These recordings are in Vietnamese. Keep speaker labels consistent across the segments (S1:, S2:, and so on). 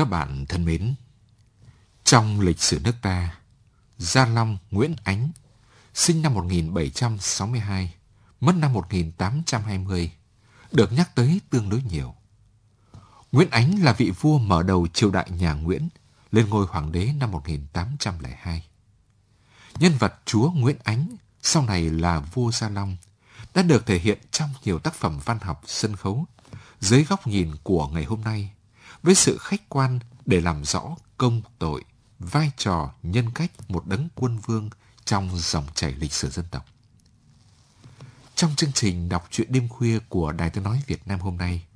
S1: Các bạn thân mến, trong lịch sử nước ta, Gia Long Nguyễn Ánh sinh năm 1762, mất năm 1820, được nhắc tới tương đối nhiều. Nguyễn Ánh là vị vua mở đầu triều đại nhà Nguyễn, lên ngôi hoàng đế năm 1802. Nhân vật chúa Nguyễn Ánh, sau này là vua Gia Long, đã được thể hiện trong nhiều tác phẩm văn học sân khấu dưới góc nhìn của ngày hôm nay, với sự khách quan để làm rõ công tội, vai trò, nhân cách một đấng quân vương trong dòng chảy lịch sử dân tộc. Trong chương trình đọc truyện đêm khuya của Đài Tiếng Nói Việt Nam hôm nay,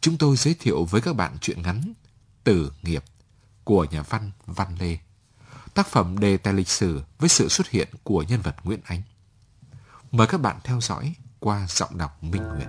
S1: chúng tôi giới thiệu với các bạn truyện ngắn Tử Nghiệp của nhà văn Văn Lê. Tác phẩm đề tài lịch sử với sự xuất hiện của nhân vật Nguyễn Ánh. Mời các bạn theo dõi qua giọng đọc Minh Nguyệt.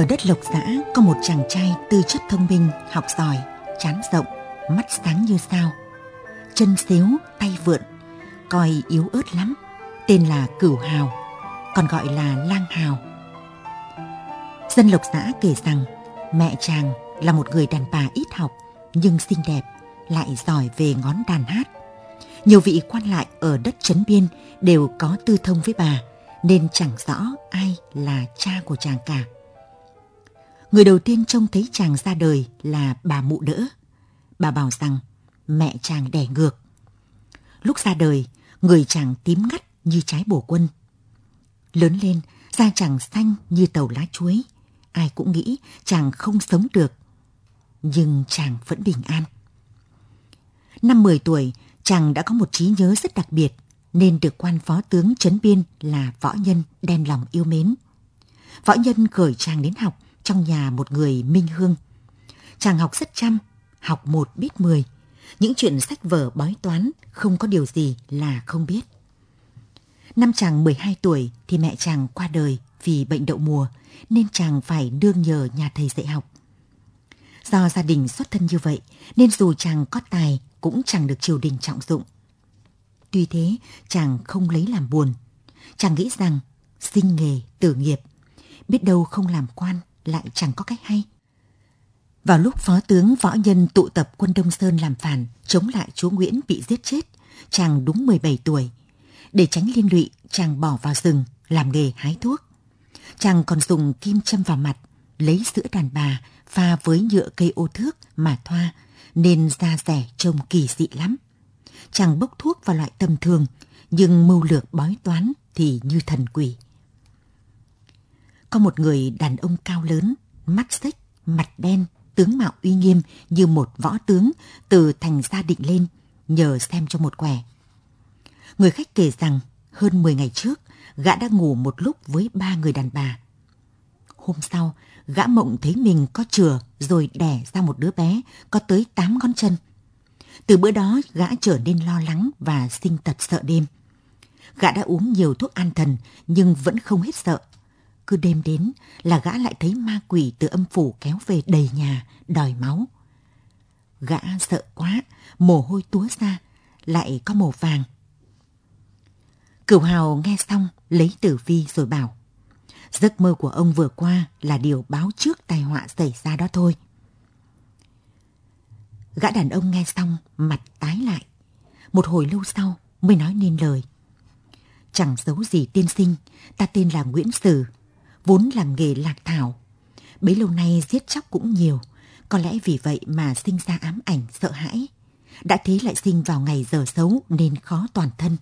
S2: Ở đất Lộc Giã có một chàng trai tư chất thông minh, học giỏi, chán rộng, mắt sáng như sao. Chân xíu, tay vượn, coi yếu ớt lắm, tên là Cửu Hào, còn gọi là Lang Hào. Dân Lộc Giã kể rằng mẹ chàng là một người đàn bà ít học nhưng xinh đẹp, lại giỏi về ngón đàn hát. Nhiều vị quan lại ở đất Trấn Biên đều có tư thông với bà, nên chẳng rõ ai là cha của chàng cả. Người đầu tiên trông thấy chàng ra đời là bà mụ đỡ. Bà bảo rằng mẹ chàng đẻ ngược. Lúc ra đời, người chàng tím ngắt như trái bổ quân. Lớn lên, da chàng xanh như tàu lá chuối. Ai cũng nghĩ chàng không sống được. Nhưng chàng vẫn bình an. Năm 10 tuổi, chàng đã có một trí nhớ rất đặc biệt nên được quan phó tướng Trấn Biên là võ nhân đem lòng yêu mến. Võ nhân gửi chàng đến học trong nhà một người minh hương. Chàng học rất chăm, học một biết mười. Những chuyện sách vở bói toán không có điều gì là không biết. Năm chàng 12 tuổi thì mẹ chàng qua đời vì bệnh đậu mùa nên chàng phải đương nhờ nhà thầy dạy học. Do gia đình xuất thân như vậy nên dù chàng có tài cũng chẳng được triều đình trọng dụng. Tuy thế, chàng không lấy làm buồn. Chàng nghĩ rằng sinh nghề tử nghiệp, biết đâu không làm quan lại chẳng có cách hay. Vào lúc phó tướng võ nhân tụ tập quân Đông Sơn làm phản chống lại chúa Nguyễn bị giết chết, chàng đúng 17 tuổi. Để tránh liên lụy, chàng bỏ vào rừng làm nghề hái thuốc. Chàng còn dùng kim châm vào mặt, lấy sữa đàn bà pha với nhựa cây ô thước mà thoa, nên da rẻ trông kỳ dị lắm. Chàng bốc thuốc vào loại tầm thường, nhưng mưu lược bói toán thì như thần quỷ. Có một người đàn ông cao lớn, mắt xích, mặt đen, tướng mạo uy nghiêm như một võ tướng từ thành gia định lên, nhờ xem cho một quẻ. Người khách kể rằng hơn 10 ngày trước, gã đã ngủ một lúc với ba người đàn bà. Hôm sau, gã mộng thấy mình có chừa rồi đẻ ra một đứa bé có tới 8 ngón chân. Từ bữa đó, gã trở nên lo lắng và sinh tật sợ đêm. Gã đã uống nhiều thuốc an thần nhưng vẫn không hết sợ cứ đêm đến là gã lại thấy ma quỷ từ âm phủ kéo về đầy nhà, đòi máu. Gã sợ quá, mồ hôi túa ra, lại có màu vàng. Cửu Hào nghe xong, lấy tử vi rồi bảo. Giấc mơ của ông vừa qua là điều báo trước tai họa xảy ra đó thôi. Gã đàn ông nghe xong, mặt tái lại. Một hồi lâu sau mới nói nên lời. Chẳng giấu gì tiên sinh, ta tên là Nguyễn Sử, vốn làm nghề lạc thảo. Bấy lâu nay giết chóc cũng nhiều, có lẽ vì vậy mà sinh ra ám ảnh sợ hãi. Đã thế lại sinh vào ngày giờ xấu nên khó toàn thân.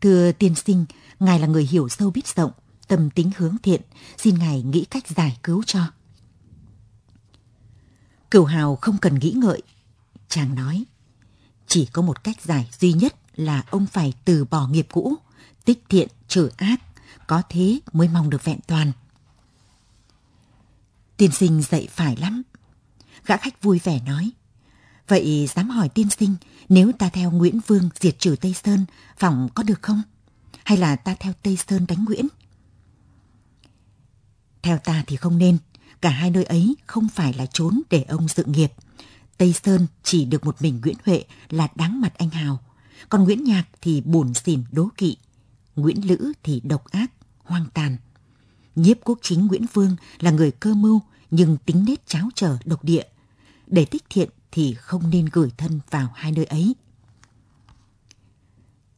S2: Thưa tiên sinh, ngài là người hiểu sâu biết rộng, tâm tính hướng thiện, xin ngài nghĩ cách giải cứu cho. Cửu Hào không cần nghĩ ngợi. Chàng nói, chỉ có một cách giải duy nhất là ông phải từ bỏ nghiệp cũ, tích thiện trừ ác, có thế mới mong được vẹn toàn. Tiên sinh dạy phải lắm. Gã khách vui vẻ nói. Vậy dám hỏi tiên sinh, nếu ta theo Nguyễn Vương diệt trừ Tây Sơn, phòng có được không? Hay là ta theo Tây Sơn đánh Nguyễn? Theo ta thì không nên, cả hai nơi ấy không phải là trốn để ông dựng nghiệp. Tây Sơn chỉ được một mình Nguyễn Huệ là đáng mặt anh Hào, còn Nguyễn Nhạc thì buồn xỉn đố kỵ, Nguyễn Lữ thì độc ác, hoang tàn. Nhiếp quốc chính Nguyễn Vương là người cơ mưu nhưng tính nết cháo trở độc địa. Để tích thiện thì không nên gửi thân vào hai nơi ấy.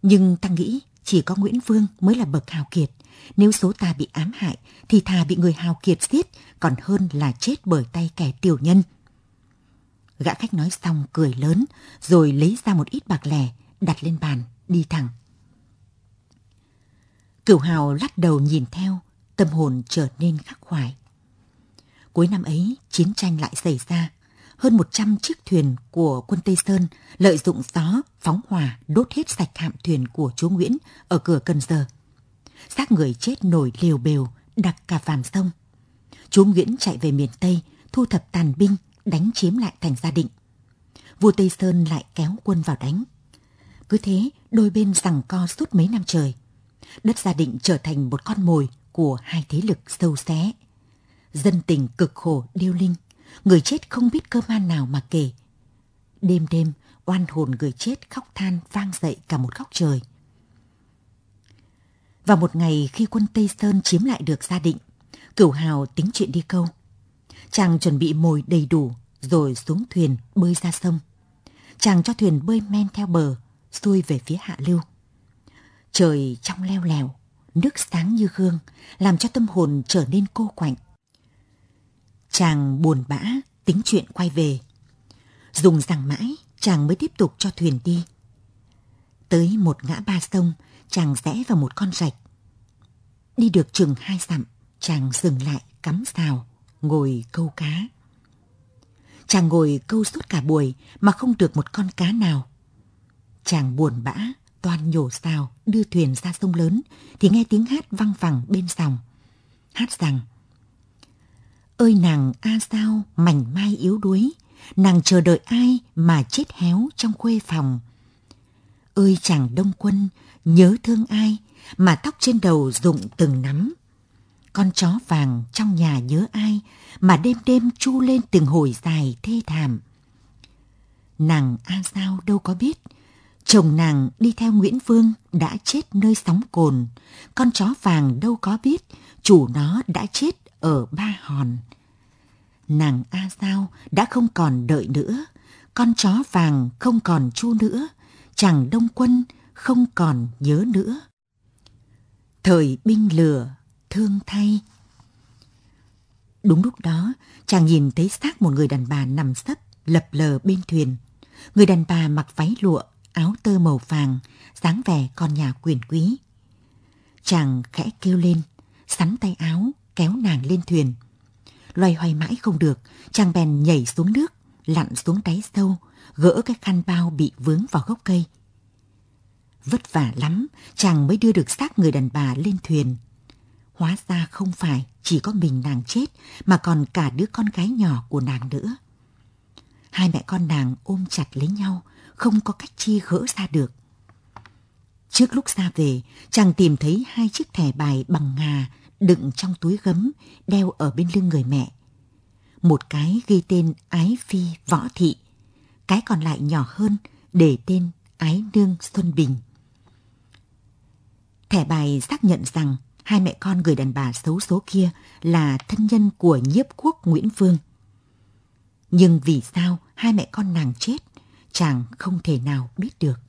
S2: Nhưng ta nghĩ chỉ có Nguyễn Vương mới là bậc hào kiệt. Nếu số ta bị ám hại thì thà bị người hào kiệt giết còn hơn là chết bởi tay kẻ tiểu nhân. Gã khách nói xong cười lớn rồi lấy ra một ít bạc lẻ đặt lên bàn đi thẳng. Cửu hào lắc đầu nhìn theo, tâm hồn trở nên khắc khoải. Cuối năm ấy, chiến tranh lại xảy ra. Hơn 100 chiếc thuyền của quân Tây Sơn lợi dụng gió, phóng hỏa, đốt hết sạch hạm thuyền của chúa Nguyễn ở cửa Cần Giờ. Xác người chết nổi liều bều, đặc cả phàm sông. Chúa Nguyễn chạy về miền Tây, thu thập tàn binh, đánh chiếm lại thành gia định. Vua Tây Sơn lại kéo quân vào đánh. Cứ thế, đôi bên rằng co suốt mấy năm trời. Đất gia định trở thành một con mồi của hai thế lực sâu xé. Dân tình cực khổ điêu linh, người chết không biết cơ man nào mà kể. Đêm đêm, oan hồn người chết khóc than vang dậy cả một góc trời. Vào một ngày khi quân Tây Sơn chiếm lại được gia định, cửu hào tính chuyện đi câu. Chàng chuẩn bị mồi đầy đủ rồi xuống thuyền bơi ra sông. Chàng cho thuyền bơi men theo bờ, xuôi về phía hạ lưu. Trời trong leo lèo, nước sáng như gương, làm cho tâm hồn trở nên cô quạnh. Chàng buồn bã, tính chuyện quay về. Dùng rằng mãi, chàng mới tiếp tục cho thuyền đi. Tới một ngã ba sông, chàng rẽ vào một con rạch. Đi được chừng hai dặm, chàng dừng lại cắm xào, ngồi câu cá. Chàng ngồi câu suốt cả buổi mà không được một con cá nào. Chàng buồn bã, toàn nhổ xào, đưa thuyền ra sông lớn, thì nghe tiếng hát văng vẳng bên dòng. Hát rằng, Ơi nàng A sao mảnh mai yếu đuối, nàng chờ đợi ai mà chết héo trong khuê phòng. Ơi chàng đông quân, nhớ thương ai mà tóc trên đầu rụng từng nắm. Con chó vàng trong nhà nhớ ai mà đêm đêm chu lên từng hồi dài thê thảm. Nàng A sao đâu có biết, chồng nàng đi theo Nguyễn Vương đã chết nơi sóng cồn, con chó vàng đâu có biết chủ nó đã chết ở ba hòn. Nàng A Sao đã không còn đợi nữa, con chó vàng không còn chu nữa, chàng đông quân không còn nhớ nữa. Thời binh lửa, thương thay. Đúng lúc đó, chàng nhìn thấy xác một người đàn bà nằm sấp, lập lờ bên thuyền. Người đàn bà mặc váy lụa, áo tơ màu vàng, dáng vẻ con nhà quyền quý. Chàng khẽ kêu lên, sắn tay áo, kéo nàng lên thuyền. Loay hoay mãi không được, chàng bèn nhảy xuống nước, lặn xuống đáy sâu, gỡ cái khăn bao bị vướng vào gốc cây. Vất vả lắm, chàng mới đưa được xác người đàn bà lên thuyền. Hóa ra không phải chỉ có mình nàng chết, mà còn cả đứa con gái nhỏ của nàng nữa. Hai mẹ con nàng ôm chặt lấy nhau, không có cách chi gỡ ra được. Trước lúc ra về, chàng tìm thấy hai chiếc thẻ bài bằng ngà đựng trong túi gấm, đeo ở bên lưng người mẹ. Một cái ghi tên Ái Phi Võ Thị, cái còn lại nhỏ hơn để tên Ái Nương Xuân Bình. Thẻ bài xác nhận rằng hai mẹ con người đàn bà xấu số kia là thân nhân của nhiếp quốc Nguyễn Vương. Nhưng vì sao hai mẹ con nàng chết, chàng không thể nào biết được.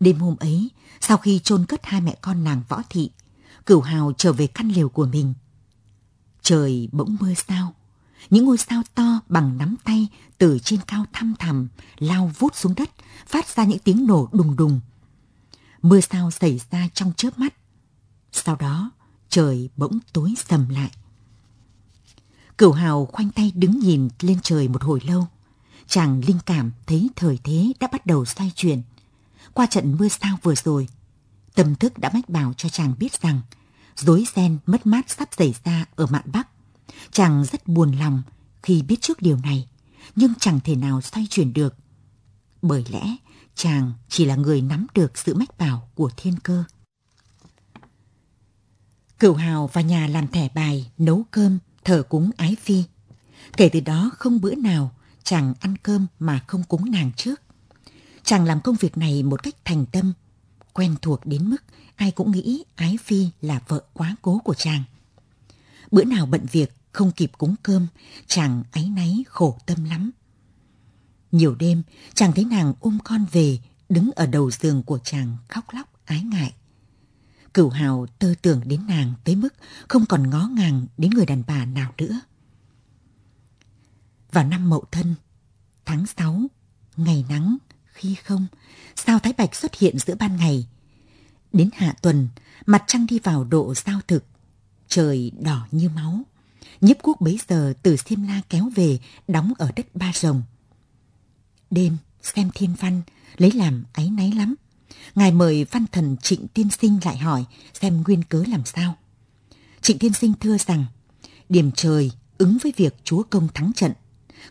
S2: Đêm hôm ấy, sau khi chôn cất hai mẹ con nàng võ thị, cửu hào trở về căn lều của mình. Trời bỗng mưa sao, những ngôi sao to bằng nắm tay từ trên cao thăm thầm lao vút xuống đất, phát ra những tiếng nổ đùng đùng. Mưa sao xảy ra trong chớp mắt. Sau đó, trời bỗng tối sầm lại. Cửu hào khoanh tay đứng nhìn lên trời một hồi lâu. Chàng linh cảm thấy thời thế đã bắt đầu xoay chuyển. Qua trận mưa sao vừa rồi, tâm thức đã mách bảo cho chàng biết rằng rối ren mất mát sắp xảy ra ở mạn Bắc. Chàng rất buồn lòng khi biết trước điều này, nhưng chẳng thể nào xoay chuyển được. Bởi lẽ chàng chỉ là người nắm được sự mách bảo của thiên cơ. Cửu Hào vào nhà làm thẻ bài, nấu cơm, thờ cúng ái phi. Kể từ đó không bữa nào chàng ăn cơm mà không cúng nàng trước. Chàng làm công việc này một cách thành tâm, quen thuộc đến mức ai cũng nghĩ ái phi là vợ quá cố của chàng. Bữa nào bận việc không kịp cúng cơm, chàng áy náy khổ tâm lắm. Nhiều đêm, chàng thấy nàng ôm con về, đứng ở đầu giường của chàng khóc lóc ái ngại. Cửu hào tơ tưởng đến nàng tới mức không còn ngó ngàng đến người đàn bà nào nữa. Vào năm Mậu Thân, tháng 6, ngày nắng, khi không, sao Thái Bạch xuất hiện giữa ban ngày. Đến hạ tuần, mặt trăng đi vào độ sao thực, trời đỏ như máu. Nhiếp quốc bấy giờ từ Xiêm La kéo về, đóng ở đất Ba Rồng. Đêm, xem thiên văn, lấy làm áy náy lắm. Ngài mời văn thần Trịnh Tiên Sinh lại hỏi xem nguyên cớ làm sao. Trịnh Tiên Sinh thưa rằng, điểm trời ứng với việc chúa công thắng trận.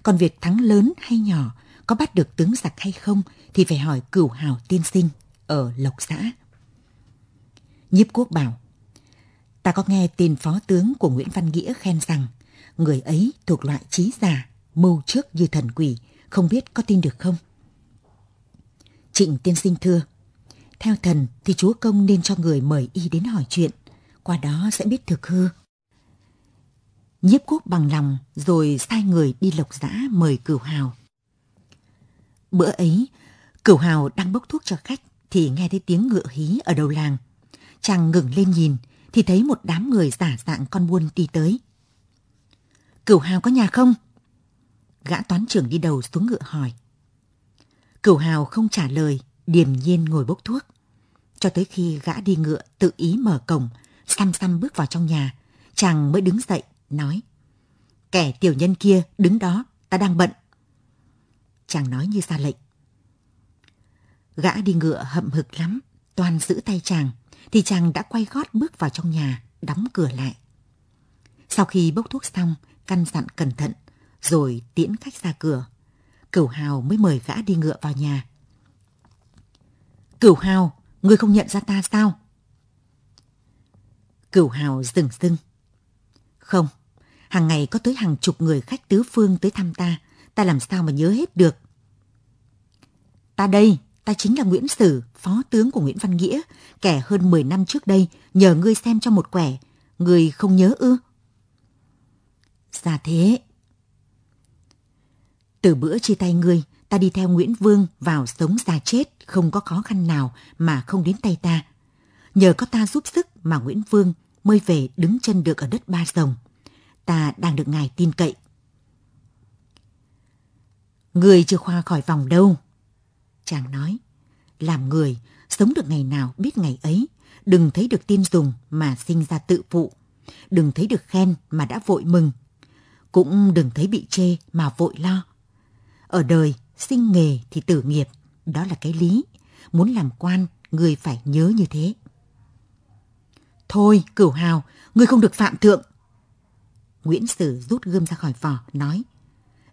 S2: Còn việc thắng lớn hay nhỏ, có bắt được tướng giặc hay không thì phải hỏi cửu hào tiên sinh ở Lộc Xã. Nhiếp quốc bảo, ta có nghe tin phó tướng của Nguyễn Văn Nghĩa khen rằng người ấy thuộc loại trí giả, mưu trước như thần quỷ, không biết có tin được không? Trịnh tiên sinh thưa, theo thần thì chúa công nên cho người mời y đến hỏi chuyện, qua đó sẽ biết thực hư. Nhiếp quốc bằng lòng rồi sai người đi lộc giã mời cửu hào. Bữa ấy, cửu hào đang bốc thuốc cho khách thì nghe thấy tiếng ngựa hí ở đầu làng. Chàng ngừng lên nhìn thì thấy một đám người giả dạng con buôn đi tới. Cửu hào có nhà không? Gã toán trưởng đi đầu xuống ngựa hỏi. Cửu hào không trả lời, điềm nhiên ngồi bốc thuốc. Cho tới khi gã đi ngựa tự ý mở cổng, xăm xăm bước vào trong nhà, chàng mới đứng dậy, nói. Kẻ tiểu nhân kia đứng đó, ta đang bận. Chàng nói như ra lệnh. Gã đi ngựa hậm hực lắm, toàn giữ tay chàng, thì chàng đã quay gót bước vào trong nhà, đóng cửa lại. Sau khi bốc thuốc xong, căn dặn cẩn thận, rồi tiễn khách ra cửa. Cửu Hào mới mời gã đi ngựa vào nhà. Cửu Hào, ngươi không nhận ra ta sao? Cửu Hào dừng dưng. Không, hàng ngày có tới hàng chục người khách tứ phương tới thăm ta, ta làm sao mà nhớ hết được. Ta đây, ta chính là Nguyễn Sử, phó tướng của Nguyễn Văn Nghĩa, kẻ hơn 10 năm trước đây nhờ ngươi xem cho một quẻ, ngươi không nhớ ư? Dạ thế. Từ bữa chia tay ngươi, ta đi theo Nguyễn Vương vào sống già chết, không có khó khăn nào mà không đến tay ta. Nhờ có ta giúp sức mà Nguyễn Vương mới về đứng chân được ở đất Ba Rồng. Ta đang được ngài tin cậy. Người chưa khoa khỏi vòng đâu. Chàng nói, làm người, sống được ngày nào biết ngày ấy, đừng thấy được tin dùng mà sinh ra tự phụ, đừng thấy được khen mà đã vội mừng, cũng đừng thấy bị chê mà vội lo. Ở đời, sinh nghề thì tử nghiệp, đó là cái lý. Muốn làm quan, người phải nhớ như thế. Thôi, cửu hào, người không được phạm thượng. Nguyễn Sử rút gươm ra khỏi vỏ, nói.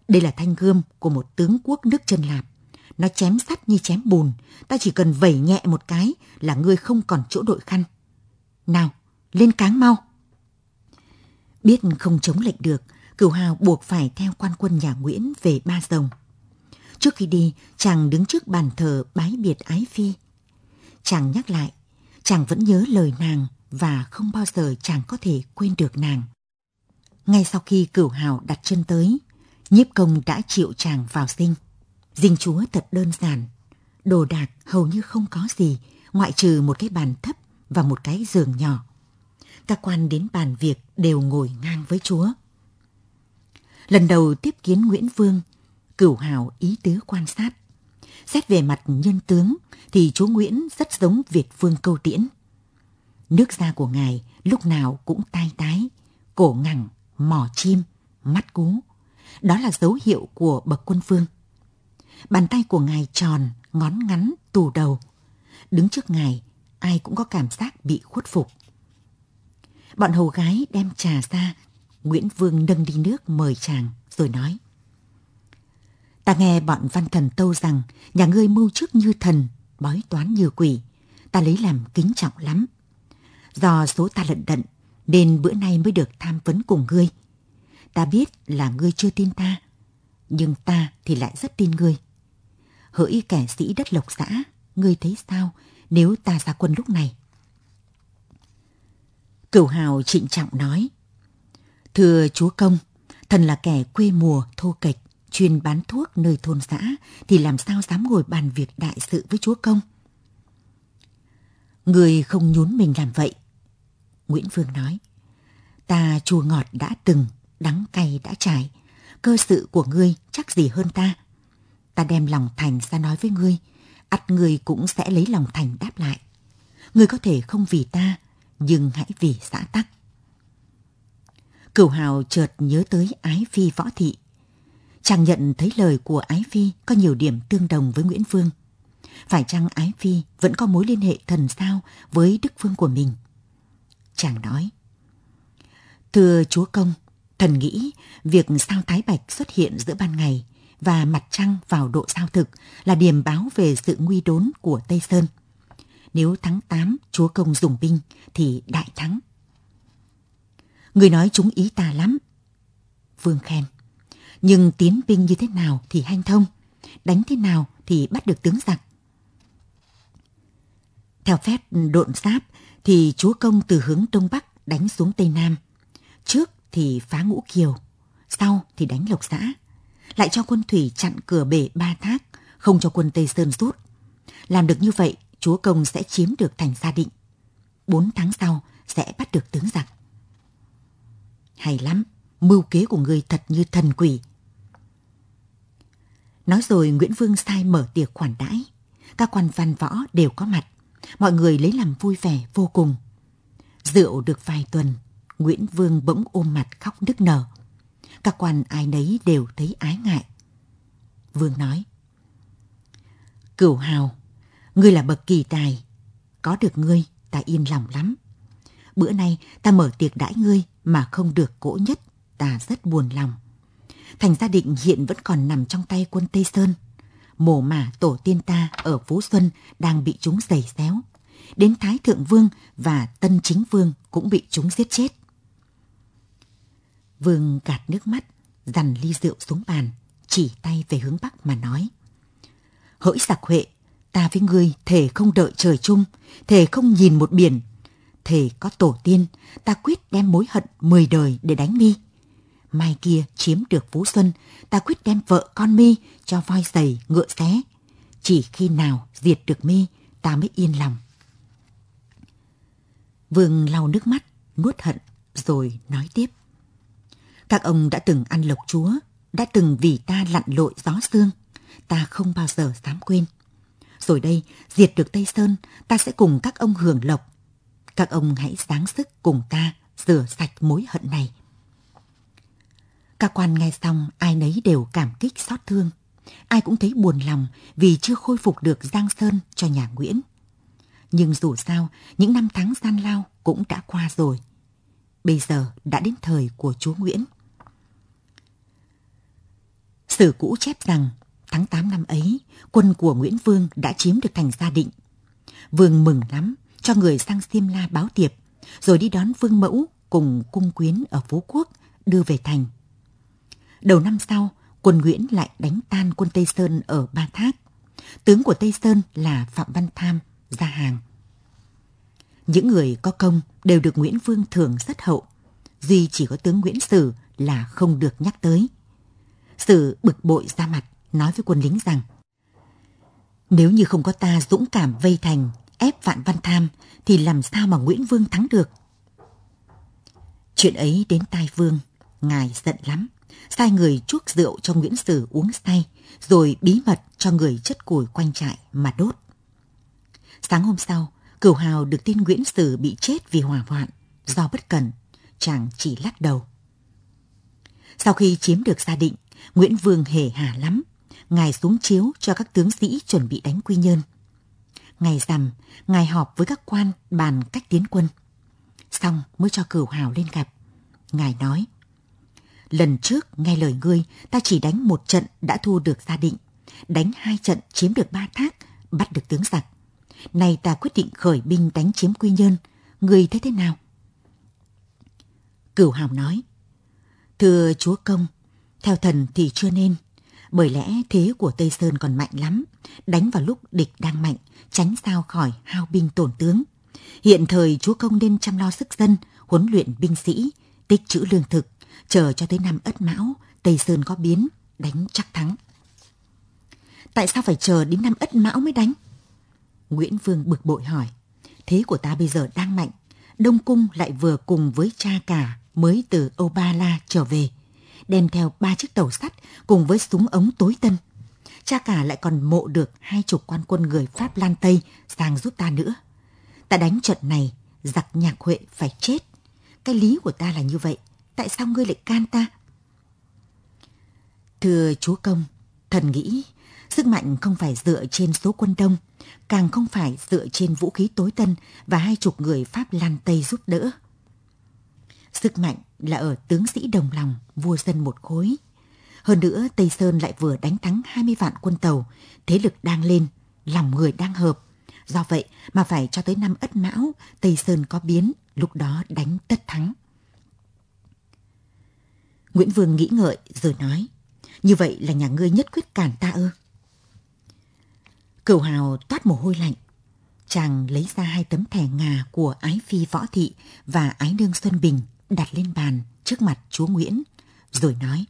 S2: Đây là thanh gươm của một tướng quốc nước chân lạp. Nó chém sắt như chém bùn, ta chỉ cần vẩy nhẹ một cái là ngươi không còn chỗ đội khăn. Nào, lên cáng mau. Biết không chống lệnh được, cửu hào buộc phải theo quan quân nhà Nguyễn về Ba Rồng. Trước khi đi, chàng đứng trước bàn thờ bái biệt ái phi. Chàng nhắc lại, chàng vẫn nhớ lời nàng và không bao giờ chàng có thể quên được nàng. Ngay sau khi cửu hào đặt chân tới, nhiếp công đã chịu chàng vào sinh. Dinh chúa thật đơn giản, đồ đạc hầu như không có gì, ngoại trừ một cái bàn thấp và một cái giường nhỏ. Các quan đến bàn việc đều ngồi ngang với chúa. Lần đầu tiếp kiến Nguyễn Vương, cửu hào ý tứ quan sát. Xét về mặt nhân tướng thì chúa Nguyễn rất giống Việt Vương Câu Tiễn. Nước da của ngài lúc nào cũng tai tái, cổ ngẳng, mỏ chim, mắt cú. Đó là dấu hiệu của bậc quân vương. Bàn tay của ngài tròn, ngón ngắn, tù đầu. Đứng trước ngài, ai cũng có cảm giác bị khuất phục. Bọn hầu gái đem trà ra, Nguyễn Vương nâng đi nước mời chàng, rồi nói. Ta nghe bọn văn thần tâu rằng nhà ngươi mưu trước như thần, bói toán như quỷ. Ta lấy làm kính trọng lắm. Do số ta lận đận nên bữa nay mới được tham vấn cùng ngươi. Ta biết là ngươi chưa tin ta, nhưng ta thì lại rất tin ngươi. Hỡi kẻ sĩ đất lộc xã, ngươi thấy sao nếu ta ra quân lúc này? Cửu hào trịnh trọng nói, Thưa chúa công, thần là kẻ quê mùa thô kệch, chuyên bán thuốc nơi thôn xã, thì làm sao dám ngồi bàn việc đại sự với chúa công? Người không nhún mình làm vậy. Nguyễn Vương nói, ta chua ngọt đã từng, đắng cay đã trải, cơ sự của ngươi chắc gì hơn ta. Ta đem lòng thành ra nói với ngươi, ắt ngươi cũng sẽ lấy lòng thành đáp lại. Ngươi có thể không vì ta, nhưng hãy vì xã tắc. Cửu hào chợt nhớ tới ái phi võ thị. Chàng nhận thấy lời của ái phi có nhiều điểm tương đồng với Nguyễn Vương. Phải chăng ái phi vẫn có mối liên hệ thần sao với đức vương của mình? Chàng nói. Thưa chúa công, thần nghĩ việc sao thái bạch xuất hiện giữa ban ngày và mặt trăng vào độ sao thực là điểm báo về sự nguy đốn của Tây Sơn. Nếu tháng 8 chúa công dùng binh thì đại thắng. Người nói chúng ý ta lắm. Vương khen. Nhưng tiến binh như thế nào thì hanh thông, đánh thế nào thì bắt được tướng giặc. Theo phép độn giáp thì chúa công từ hướng đông bắc đánh xuống tây nam. Trước thì phá ngũ kiều, sau thì đánh lộc xã. Lại cho quân thủy chặn cửa bể ba thác, không cho quân Tây Sơn rút. Làm được như vậy, chúa công sẽ chiếm được thành gia định. Bốn tháng sau sẽ bắt được tướng giặc. Hay lắm, mưu kế của người thật như thần quỷ. Nói rồi Nguyễn Vương sai mở tiệc khoản đãi. Các quan văn võ đều có mặt. Mọi người lấy làm vui vẻ vô cùng. Rượu được vài tuần, Nguyễn Vương bỗng ôm mặt khóc nức nở. Các quan ai nấy đều thấy ái ngại. Vương nói. Cửu hào, ngươi là bậc kỳ tài. Có được ngươi, ta yên lòng lắm. Bữa nay ta mở tiệc đãi ngươi mà không được cỗ nhất, ta rất buồn lòng. Thành gia định hiện vẫn còn nằm trong tay quân Tây Sơn. Mồ mả tổ tiên ta ở Phú Xuân đang bị chúng giày xéo. Đến Thái Thượng Vương và Tân Chính Vương cũng bị chúng giết chết. Vương gạt nước mắt, dằn ly rượu xuống bàn, chỉ tay về hướng Bắc mà nói. Hỡi giặc huệ, ta với ngươi thể không đợi trời chung, thể không nhìn một biển, thể có tổ tiên, ta quyết đem mối hận mười đời để đánh mi. Mai kia chiếm được Phú Xuân, ta quyết đem vợ con mi cho voi giày ngựa xé. Chỉ khi nào diệt được mi, ta mới yên lòng. Vương lau nước mắt, nuốt hận, rồi nói tiếp. Các ông đã từng ăn lộc chúa, đã từng vì ta lặn lội gió xương, ta không bao giờ dám quên. Rồi đây, diệt được Tây Sơn, ta sẽ cùng các ông hưởng lộc. Các ông hãy sáng sức cùng ta rửa sạch mối hận này. Các quan nghe xong ai nấy đều cảm kích xót thương. Ai cũng thấy buồn lòng vì chưa khôi phục được Giang Sơn cho nhà Nguyễn. Nhưng dù sao, những năm tháng gian lao cũng đã qua rồi. Bây giờ đã đến thời của chúa Nguyễn. Sử cũ chép rằng, tháng 8 năm ấy, quân của Nguyễn Vương đã chiếm được thành Gia Định. Vương mừng lắm, cho người sang Xiêm La báo tiệp, rồi đi đón Vương Mẫu cùng cung quyến ở Phú Quốc đưa về thành. Đầu năm sau, quân Nguyễn lại đánh tan quân Tây Sơn ở Ba Thác. Tướng của Tây Sơn là Phạm Văn Tham, ra hàng. Những người có công đều được Nguyễn Vương thưởng rất hậu. Duy chỉ có tướng Nguyễn Sử là không được nhắc tới. Sử bực bội ra mặt, nói với quân lính rằng Nếu như không có ta dũng cảm vây thành, ép Vạn Văn Tham, thì làm sao mà Nguyễn Vương thắng được? Chuyện ấy đến tai Vương, ngài giận lắm, sai người chuốc rượu cho Nguyễn Sử uống say, rồi bí mật cho người chất củi quanh trại mà đốt. Sáng hôm sau, Cửu Hào được tin Nguyễn Sử bị chết vì hỏa hoạn, do bất cẩn, chàng chỉ lắc đầu. Sau khi chiếm được gia định, Nguyễn Vương hề hà lắm, ngài xuống chiếu cho các tướng sĩ chuẩn bị đánh Quy Nhơn. Ngày rằm, ngài họp với các quan bàn cách tiến quân. Xong mới cho Cửu Hào lên gặp. Ngài nói, lần trước nghe lời ngươi, ta chỉ đánh một trận đã thu được gia định, đánh hai trận chiếm được ba thác, bắt được tướng giặc. Nay ta quyết định khởi binh đánh chiếm Quy Nhơn, ngươi thấy thế nào? Cửu Hào nói, Thưa chúa công, theo thần thì chưa nên, bởi lẽ thế của Tây Sơn còn mạnh lắm, đánh vào lúc địch đang mạnh, tránh sao khỏi hao binh tổn tướng. Hiện thời chúa công nên chăm lo sức dân, huấn luyện binh sĩ, tích trữ lương thực, chờ cho tới năm Ất Mão, Tây Sơn có biến, đánh chắc thắng. Tại sao phải chờ đến năm Ất Mão mới đánh? Nguyễn Vương bực bội hỏi. Thế của ta bây giờ đang mạnh, Đông Cung lại vừa cùng với cha cả mới từ Âu Ba La trở về, đem theo ba chiếc tàu sắt cùng với súng ống tối tân. Cha cả lại còn mộ được hai chục quan quân người Pháp Lan Tây sang giúp ta nữa. Ta đánh trận này, giặc nhạc Huệ phải chết. Cái lý của ta là như vậy, tại sao ngươi lại can ta? Thưa chúa công, thần nghĩ sức mạnh không phải dựa trên số quân đông, càng không phải dựa trên vũ khí tối tân và hai chục người Pháp Lan Tây giúp đỡ. Sức mạnh là ở tướng sĩ đồng lòng, vua dân một khối. Hơn nữa, Tây Sơn lại vừa đánh thắng 20 vạn quân tàu, thế lực đang lên, lòng người đang hợp. Do vậy mà phải cho tới năm Ất Mão, Tây Sơn có biến, lúc đó đánh tất thắng. Nguyễn Vương nghĩ ngợi rồi nói, như vậy là nhà ngươi nhất quyết cản ta ư? Cửu hào toát mồ hôi lạnh. Chàng lấy ra hai tấm thẻ ngà của ái phi võ thị và ái nương Xuân Bình đặt lên bàn trước mặt chúa Nguyễn, rồi nói.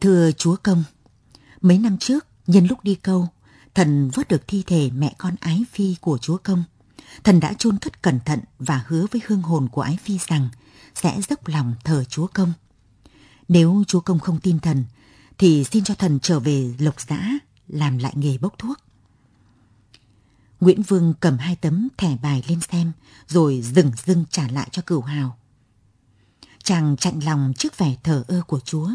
S2: Thưa chúa công, mấy năm trước, nhân lúc đi câu, thần vớt được thi thể mẹ con ái phi của chúa công. Thần đã chôn cất cẩn thận và hứa với hương hồn của ái phi rằng sẽ dốc lòng thờ chúa công. Nếu chúa công không tin thần, thì xin cho thần trở về lộc giã làm lại nghề bốc thuốc. Nguyễn Vương cầm hai tấm thẻ bài lên xem, rồi dừng dưng trả lại cho cửu hào. Chàng chạnh lòng trước vẻ thờ ơ của chúa.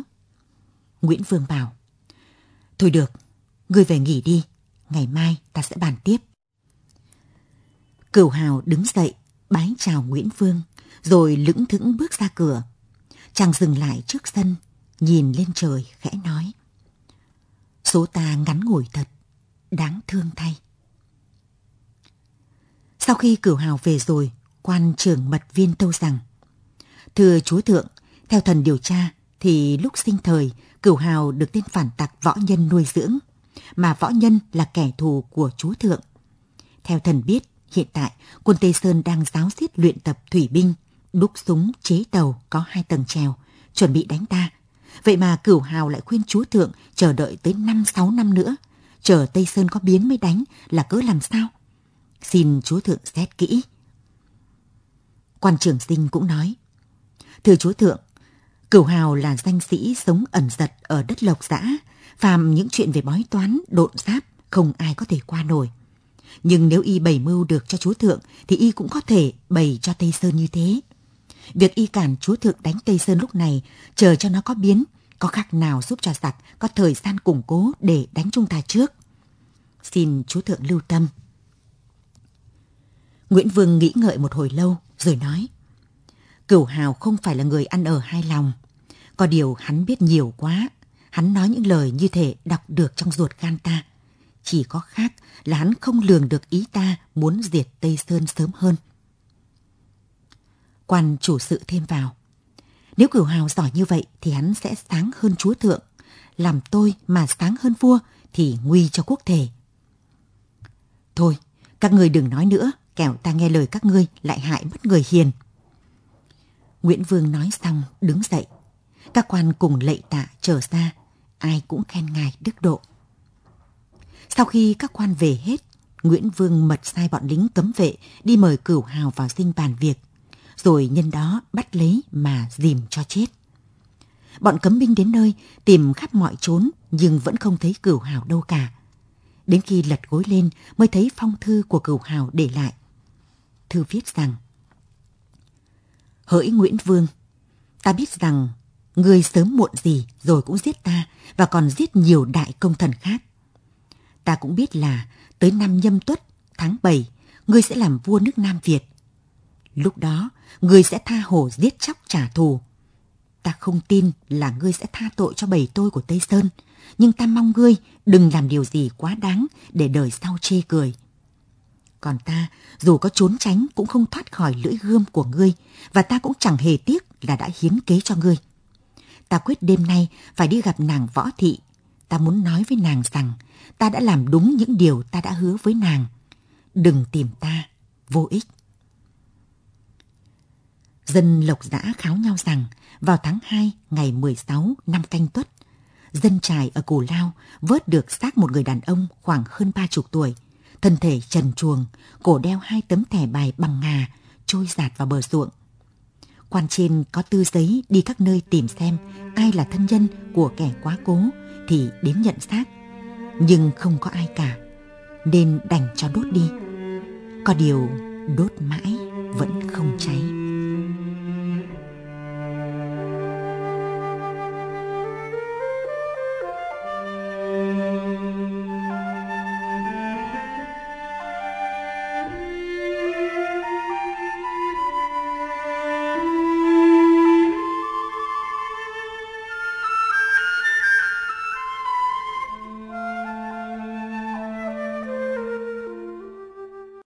S2: Nguyễn Vương bảo, Thôi được, ngươi về nghỉ đi, ngày mai ta sẽ bàn tiếp. Cửu hào đứng dậy, bái chào Nguyễn Vương, rồi lững thững bước ra cửa. Chàng dừng lại trước sân, nhìn lên trời khẽ nói. Số ta ngắn ngủi thật, đáng thương thay. Sau khi cửu hào về rồi, quan trưởng mật viên tâu rằng Thưa chúa thượng, theo thần điều tra thì lúc sinh thời cửu hào được tên phản tặc võ nhân nuôi dưỡng, mà võ nhân là kẻ thù của chúa thượng. Theo thần biết, hiện tại quân Tây Sơn đang giáo diết luyện tập thủy binh, đúc súng chế tàu có hai tầng trèo, chuẩn bị đánh ta. Vậy mà cửu hào lại khuyên chúa thượng chờ đợi tới 5-6 năm nữa, chờ Tây Sơn có biến mới đánh là cỡ làm sao? Xin chúa thượng xét kỹ. Quan trưởng sinh cũng nói, Thưa chúa thượng, Cửu Hào là danh sĩ sống ẩn giật ở đất lộc giã. phàm những chuyện về bói toán, độn giáp, không ai có thể qua nổi. Nhưng nếu y bày mưu được cho chúa thượng, thì y cũng có thể bày cho Tây Sơn như thế. Việc y cản chúa thượng đánh Tây Sơn lúc này, chờ cho nó có biến, có khác nào giúp cho giặc có thời gian củng cố để đánh chúng ta trước. Xin chúa thượng lưu tâm. Nguyễn Vương nghĩ ngợi một hồi lâu, rồi nói. Cửu Hào không phải là người ăn ở hai lòng. Có điều hắn biết nhiều quá. Hắn nói những lời như thể đọc được trong ruột gan ta. Chỉ có khác là hắn không lường được ý ta muốn diệt Tây Sơn sớm hơn. Quan chủ sự thêm vào. Nếu cửu hào giỏi như vậy thì hắn sẽ sáng hơn chúa thượng. Làm tôi mà sáng hơn vua thì nguy cho quốc thể. Thôi, các người đừng nói nữa, kẻo ta nghe lời các ngươi lại hại mất người hiền. Nguyễn Vương nói xong đứng dậy. Các quan cùng lệ tạ trở ra, ai cũng khen ngài đức độ. Sau khi các quan về hết, Nguyễn Vương mật sai bọn lính cấm vệ đi mời cửu hào vào dinh bàn việc, rồi nhân đó bắt lấy mà dìm cho chết. Bọn cấm binh đến nơi tìm khắp mọi chốn nhưng vẫn không thấy cửu hào đâu cả. Đến khi lật gối lên mới thấy phong thư của cửu hào để lại. Thư viết rằng Hỡi Nguyễn Vương, ta biết rằng ngươi sớm muộn gì rồi cũng giết ta và còn giết nhiều đại công thần khác. Ta cũng biết là tới năm nhâm tuất tháng 7 ngươi sẽ làm vua nước Nam Việt. Lúc đó, ngươi sẽ tha hồ giết chóc trả thù. Ta không tin là ngươi sẽ tha tội cho bầy tôi của Tây Sơn, nhưng ta mong ngươi đừng làm điều gì quá đáng để đời sau chê cười. Còn ta, dù có trốn tránh cũng không thoát khỏi lưỡi gươm của ngươi, và ta cũng chẳng hề tiếc là đã hiến kế cho ngươi. Ta quyết đêm nay phải đi gặp nàng võ thị. Ta muốn nói với nàng rằng ta đã làm đúng những điều ta đã hứa với nàng. Đừng tìm ta, vô ích. Dân lộc giã kháo nhau rằng vào tháng 2 ngày 16 năm canh tuất, dân trài ở Cù Lao vớt được xác một người đàn ông khoảng hơn ba chục tuổi, thân thể trần chuồng cổ đeo hai tấm thẻ bài bằng ngà trôi giạt vào bờ ruộng. Quan trên có tư giấy đi các nơi tìm xem ai là thân nhân của kẻ quá cố thì đến nhận xác. Nhưng không có ai cả, nên đành cho đốt đi. Có điều đốt mãi vẫn không cháy.